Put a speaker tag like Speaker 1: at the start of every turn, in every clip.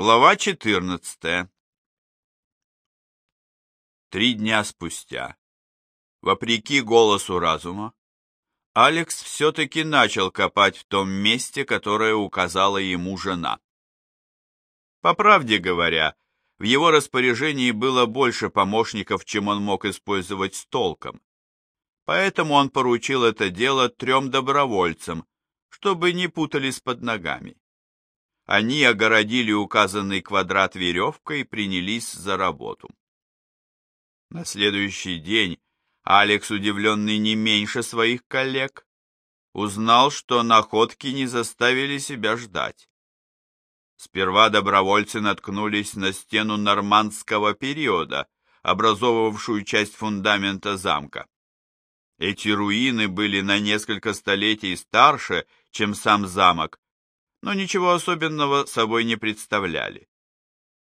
Speaker 1: Глава 14. Три дня спустя, вопреки голосу разума, Алекс все-таки начал копать в том месте, которое указала ему жена. По правде говоря, в его распоряжении было больше помощников, чем он мог использовать с толком. Поэтому он поручил это дело трем добровольцам, чтобы не путались под ногами. Они огородили указанный квадрат веревкой и принялись за работу. На следующий день Алекс, удивленный не меньше своих коллег, узнал, что находки не заставили себя ждать. Сперва добровольцы наткнулись на стену нормандского периода, образовывавшую часть фундамента замка. Эти руины были на несколько столетий старше, чем сам замок, но ничего особенного собой не представляли.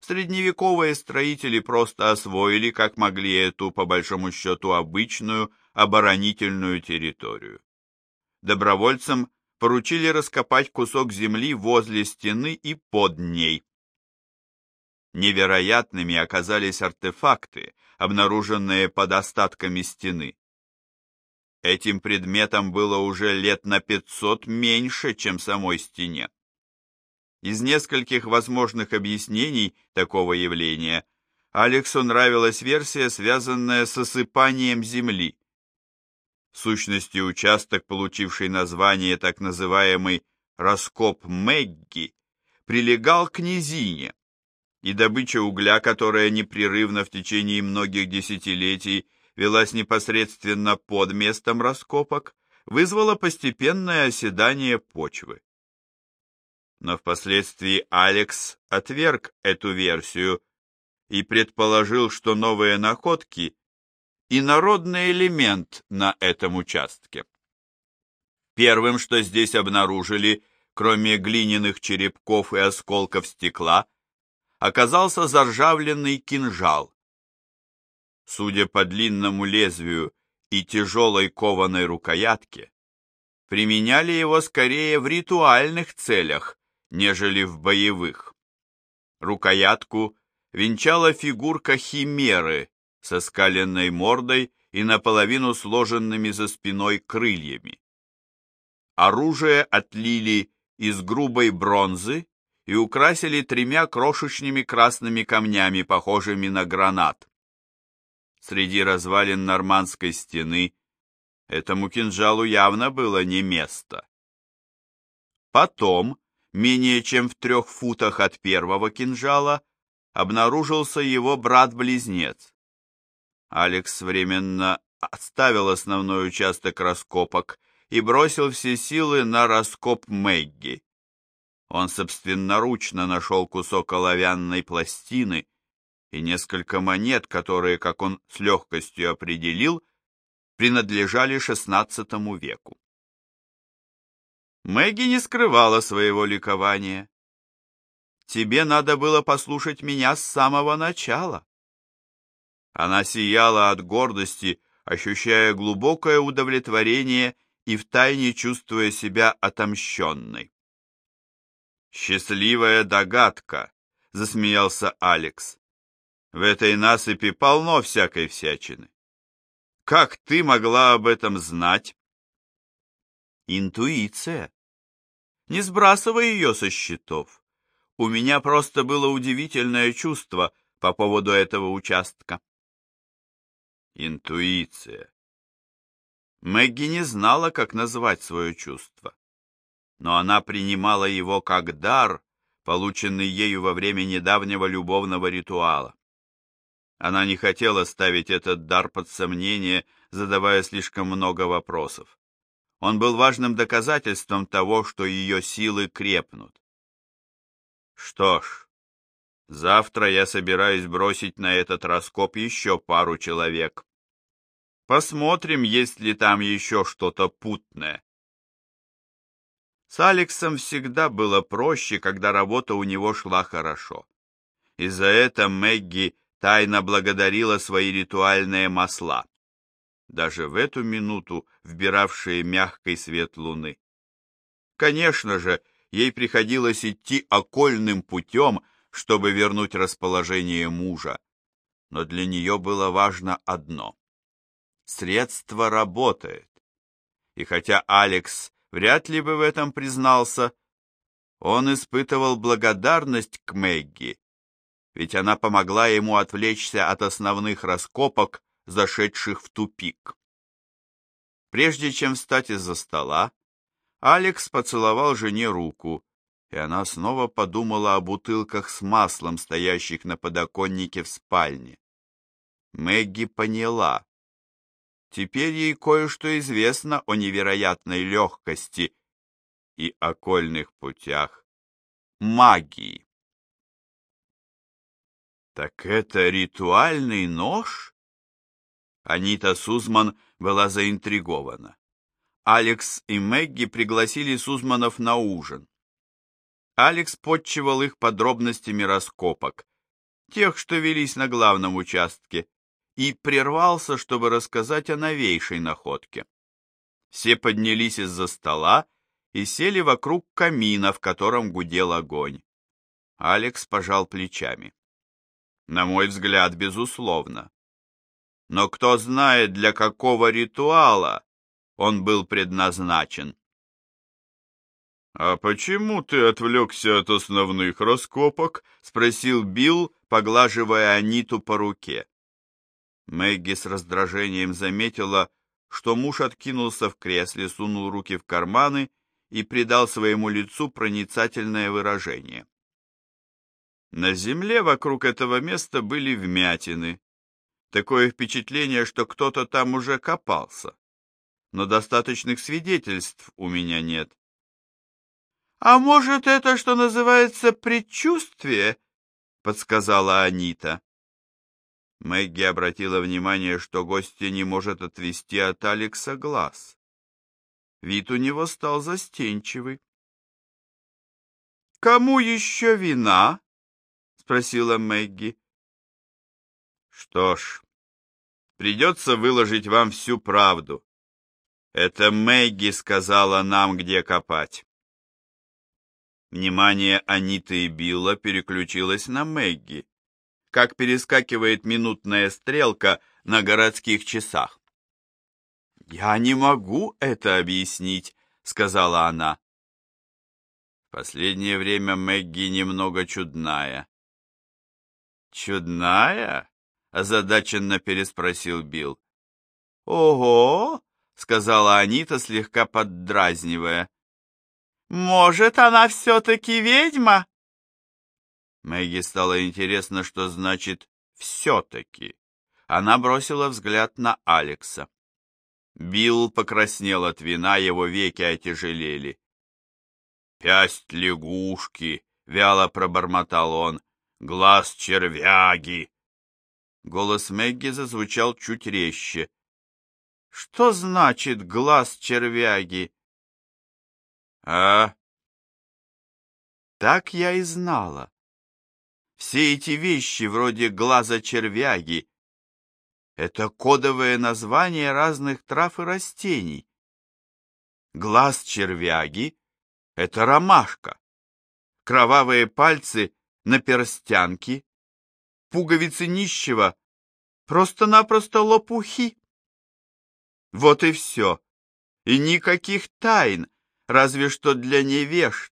Speaker 1: Средневековые строители просто освоили, как могли, эту, по большому счету, обычную оборонительную территорию. Добровольцам поручили раскопать кусок земли возле стены и под ней. Невероятными оказались артефакты, обнаруженные под остатками стены. Этим предметом было уже лет на 500 меньше, чем самой стене. Из нескольких возможных объяснений такого явления Алексу нравилась версия, связанная с осыпанием земли. В сущности, участок, получивший название так называемый «раскоп Мэгги», прилегал к низине, и добыча угля, которая непрерывно в течение многих десятилетий велась непосредственно под местом раскопок, вызвала постепенное оседание почвы. Но впоследствии Алекс отверг эту версию и предположил, что новые находки – инородный элемент на этом участке. Первым, что здесь обнаружили, кроме глиняных черепков и осколков стекла, оказался заржавленный кинжал, судя по длинному лезвию и тяжелой кованой рукоятке, применяли его скорее в ритуальных целях, нежели в боевых. Рукоятку венчала фигурка химеры со скаленной мордой и наполовину сложенными за спиной крыльями. Оружие отлили из грубой бронзы и украсили тремя крошечными красными камнями, похожими на гранат среди развалин нормандской стены, этому кинжалу явно было не место. Потом, менее чем в трех футах от первого кинжала, обнаружился его брат-близнец. Алекс временно отставил основной участок раскопок и бросил все силы на раскоп Мэгги. Он собственноручно нашел кусок оловянной пластины и несколько монет, которые, как он с легкостью определил, принадлежали XVI веку. Мэгги не скрывала своего ликования. «Тебе надо было послушать меня с самого начала». Она сияла от гордости, ощущая глубокое удовлетворение и втайне чувствуя себя отомщенной. «Счастливая догадка», — засмеялся Алекс. В этой насыпи полно всякой всячины. Как ты могла об этом знать? Интуиция. Не сбрасывай ее со счетов. У меня просто было удивительное чувство по поводу этого участка. Интуиция. Мэгги не знала, как назвать свое чувство, но она принимала его как дар, полученный ею во время недавнего любовного ритуала. Она не хотела ставить этот дар под сомнение, задавая слишком много вопросов. Он был важным доказательством того, что ее силы крепнут. Что ж, завтра я собираюсь бросить на этот раскоп еще пару человек. Посмотрим, есть ли там еще что-то путное. С Алексом всегда было проще, когда работа у него шла хорошо. И за это Мэгги тайно благодарила свои ритуальные масла, даже в эту минуту вбиравшие мягкий свет луны. Конечно же, ей приходилось идти окольным путем, чтобы вернуть расположение мужа, но для нее было важно одно. Средство работает. И хотя Алекс вряд ли бы в этом признался, он испытывал благодарность к Мэгги, ведь она помогла ему отвлечься от основных раскопок, зашедших в тупик. Прежде чем встать из-за стола, Алекс поцеловал жене руку, и она снова подумала о бутылках с маслом, стоящих на подоконнике в спальне. Мэгги поняла. Теперь ей кое-что известно о невероятной легкости и окольных путях магии. Так это ритуальный нож? Анита Сузман была заинтригована. Алекс и Мэгги пригласили Сузманов на ужин. Алекс подчивал их подробностями раскопок, тех, что велись на главном участке, и прервался, чтобы рассказать о новейшей находке. Все поднялись из-за стола и сели вокруг камина, в котором гудел огонь. Алекс пожал плечами. На мой взгляд, безусловно. Но кто знает, для какого ритуала он был предназначен. «А почему ты отвлекся от основных раскопок?» — спросил Билл, поглаживая Аниту по руке. Мэгги с раздражением заметила, что муж откинулся в кресле, сунул руки в карманы и придал своему лицу проницательное выражение. На земле вокруг этого места были вмятины. Такое впечатление, что кто-то там уже копался но достаточных свидетельств у меня нет. А может, это, что называется, предчувствие? подсказала Анита. Мэгги обратила внимание, что гостья не может отвести от Алекса глаз. Вид у него стал застенчивый. «Кому еще вина?» — спросила Мэгги. «Что ж, придется выложить вам всю правду. Это Мэгги сказала нам, где копать. Внимание Аниты и Билла переключилось на Мэгги, как перескакивает минутная стрелка на городских часах. «Я не могу это объяснить», — сказала она. Последнее время Мэгги немного чудная. «Чудная?» — озадаченно переспросил Билл. «Ого!» — сказала Анита, слегка поддразнивая. «Может, она все-таки ведьма?» Мэгги стало интересно, что значит «все-таки». Она бросила взгляд на Алекса. Билл покраснел от вина, его веки отяжелели. «Пясть лягушки!» — вяло пробормотал он. «Глаз червяги!» Голос Мэгги зазвучал чуть резче. Что значит глаз червяги? А? Так я и знала. Все эти вещи вроде глаза червяги — это кодовое название разных трав и растений. Глаз червяги — это ромашка. Кровавые пальцы на перстянке, пуговицы нищего — просто-напросто лопухи. Вот и все. И никаких тайн, разве что для невежд.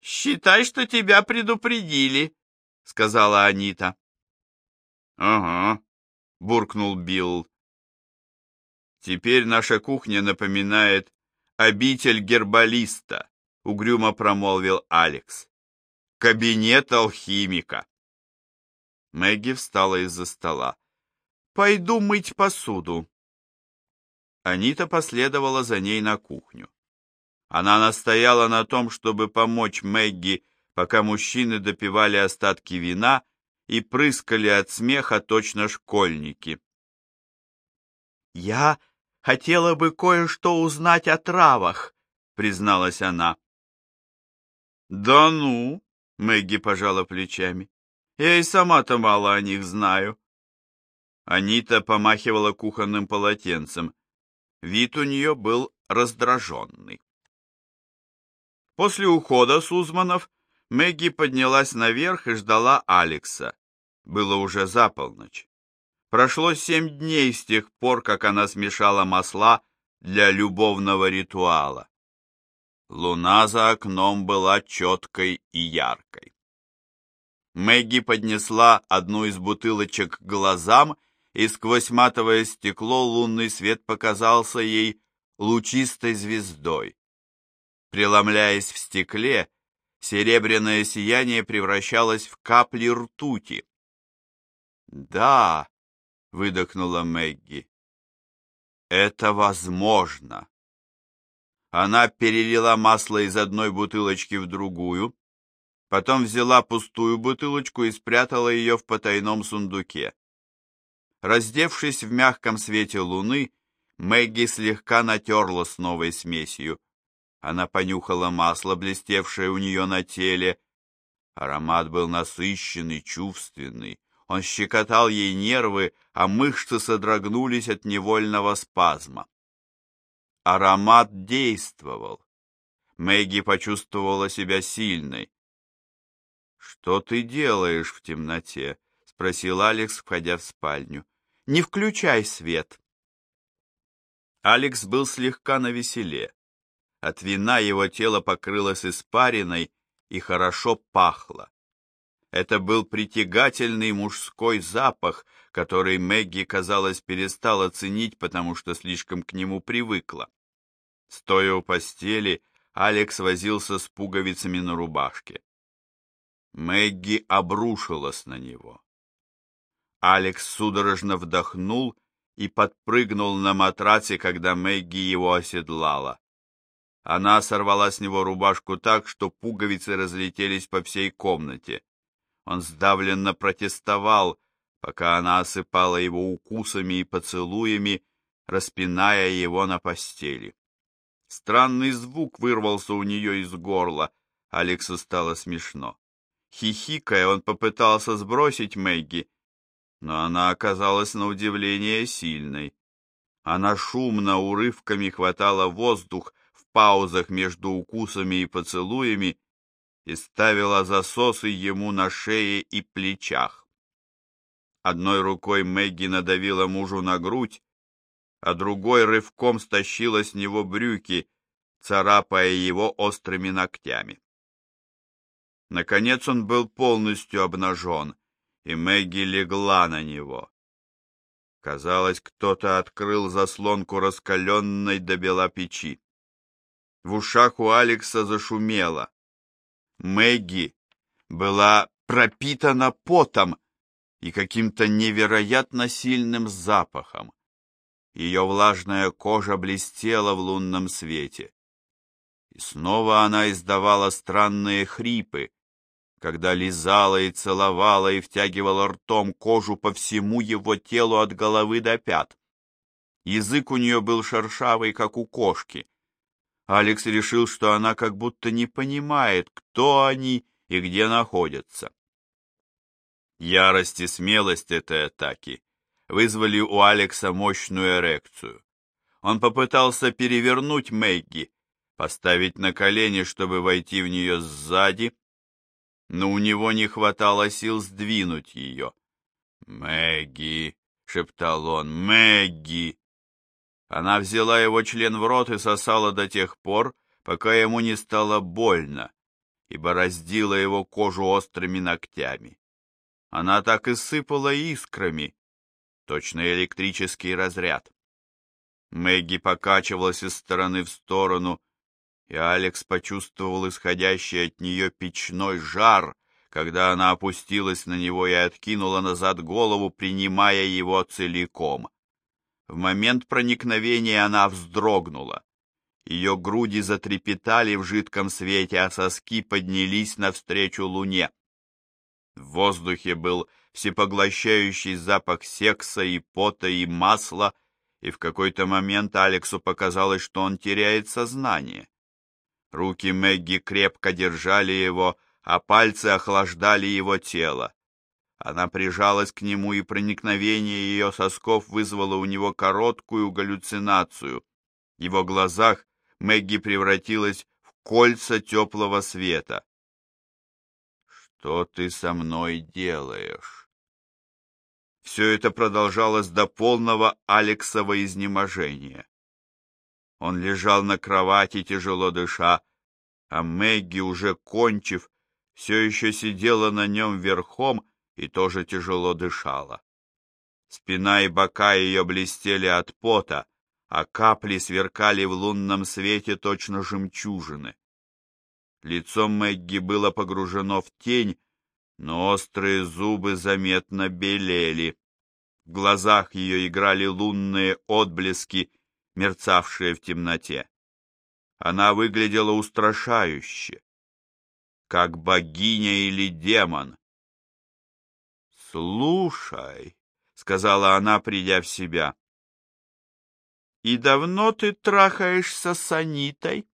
Speaker 1: «Считай, что тебя предупредили», — сказала Анита. «Ага», — буркнул Билл. «Теперь наша кухня напоминает обитель гербалиста», — угрюмо промолвил Алекс. «Кабинет алхимика». Мэгги встала из-за стола. «Пойду мыть посуду». Анита последовала за ней на кухню. Она настояла на том, чтобы помочь Мэгги, пока мужчины допивали остатки вина и прыскали от смеха точно школьники. «Я хотела бы кое-что узнать о травах», — призналась она. «Да ну!» — Мэгги пожала плечами. «Я и сама-то мало о них знаю». Анита помахивала кухонным полотенцем. Вид у нее был раздраженный. После ухода Сузманов Мэгги поднялась наверх и ждала Алекса. Было уже за полночь. Прошло семь дней с тех пор, как она смешала масла для любовного ритуала. Луна за окном была четкой и яркой. Мэгги поднесла одну из бутылочек к глазам, и сквозь матовое стекло лунный свет показался ей лучистой звездой. Преломляясь в стекле, серебряное сияние превращалось в капли ртути. «Да», — выдохнула Мэгги, — «это возможно». Она перелила масло из одной бутылочки в другую, потом взяла пустую бутылочку и спрятала ее в потайном сундуке. Раздевшись в мягком свете луны, Мэгги слегка натерла с новой смесью. Она понюхала масло, блестевшее у нее на теле. Аромат был насыщенный, чувственный. Он щекотал ей нервы, а мышцы содрогнулись от невольного спазма. Аромат действовал. Мэгги почувствовала себя сильной. «Что ты делаешь в темноте?» — спросил Алекс, входя в спальню. «Не включай свет». Алекс был слегка навеселе. От вина его тело покрылось испариной и хорошо пахло. Это был притягательный мужской запах, который Мэгги, казалось, перестала ценить, потому что слишком к нему привыкла. Стоя у постели, Алекс возился с пуговицами на рубашке. Мэгги обрушилась на него. Алекс судорожно вдохнул и подпрыгнул на матраце, когда Мэгги его оседлала. Она сорвала с него рубашку так, что пуговицы разлетелись по всей комнате. Он сдавленно протестовал, пока она осыпала его укусами и поцелуями, распиная его на постели. Странный звук вырвался у нее из горла. Алексу стало смешно. Хихикая, он попытался сбросить Мэгги, но она оказалась на удивление сильной. Она шумно урывками хватала воздух в паузах между укусами и поцелуями и ставила засосы ему на шее и плечах. Одной рукой Мэгги надавила мужу на грудь, а другой рывком стащила с него брюки, царапая его острыми ногтями. Наконец он был полностью обнажен, и Мэгги легла на него. Казалось, кто-то открыл заслонку раскаленной до бела печи. В ушах у Алекса зашумело. Мэгги была пропитана потом и каким-то невероятно сильным запахом. Ее влажная кожа блестела в лунном свете. И снова она издавала странные хрипы, когда лизала и целовала и втягивала ртом кожу по всему его телу от головы до пят. Язык у нее был шершавый, как у кошки, Алекс решил, что она как будто не понимает, кто они и где находятся. Ярость и смелость этой атаки вызвали у Алекса мощную эрекцию. Он попытался перевернуть Мэгги, поставить на колени, чтобы войти в нее сзади, но у него не хватало сил сдвинуть ее. «Мэгги!» — шептал он. «Мэгги!» Она взяла его член в рот и сосала до тех пор, пока ему не стало больно, и бороздила его кожу острыми ногтями. Она так и сыпала искрами, точно электрический разряд. Мэгги покачивалась из стороны в сторону, и Алекс почувствовал исходящий от нее печной жар, когда она опустилась на него и откинула назад голову, принимая его целиком. В момент проникновения она вздрогнула. Ее груди затрепетали в жидком свете, а соски поднялись навстречу луне. В воздухе был всепоглощающий запах секса и пота и масла, и в какой-то момент Алексу показалось, что он теряет сознание. Руки Мэгги крепко держали его, а пальцы охлаждали его тело. Она прижалась к нему, и проникновение ее сосков вызвало у него короткую галлюцинацию. В его глазах Мэгги превратилась в кольца теплого света. Что ты со мной делаешь? Все это продолжалось до полного Алексова изнеможения. Он лежал на кровати, тяжело дыша, а Мэгги, уже кончив, все еще сидела на нем верхом и тоже тяжело дышала. Спина и бока ее блестели от пота, а капли сверкали в лунном свете точно жемчужины. Лицо Мэгги было погружено в тень, но острые зубы заметно белели. В глазах ее играли лунные отблески, мерцавшие в темноте. Она выглядела устрашающе, как богиня или демон. «Слушай», — сказала она, придя в себя, — «и давно ты трахаешься с Анитой?»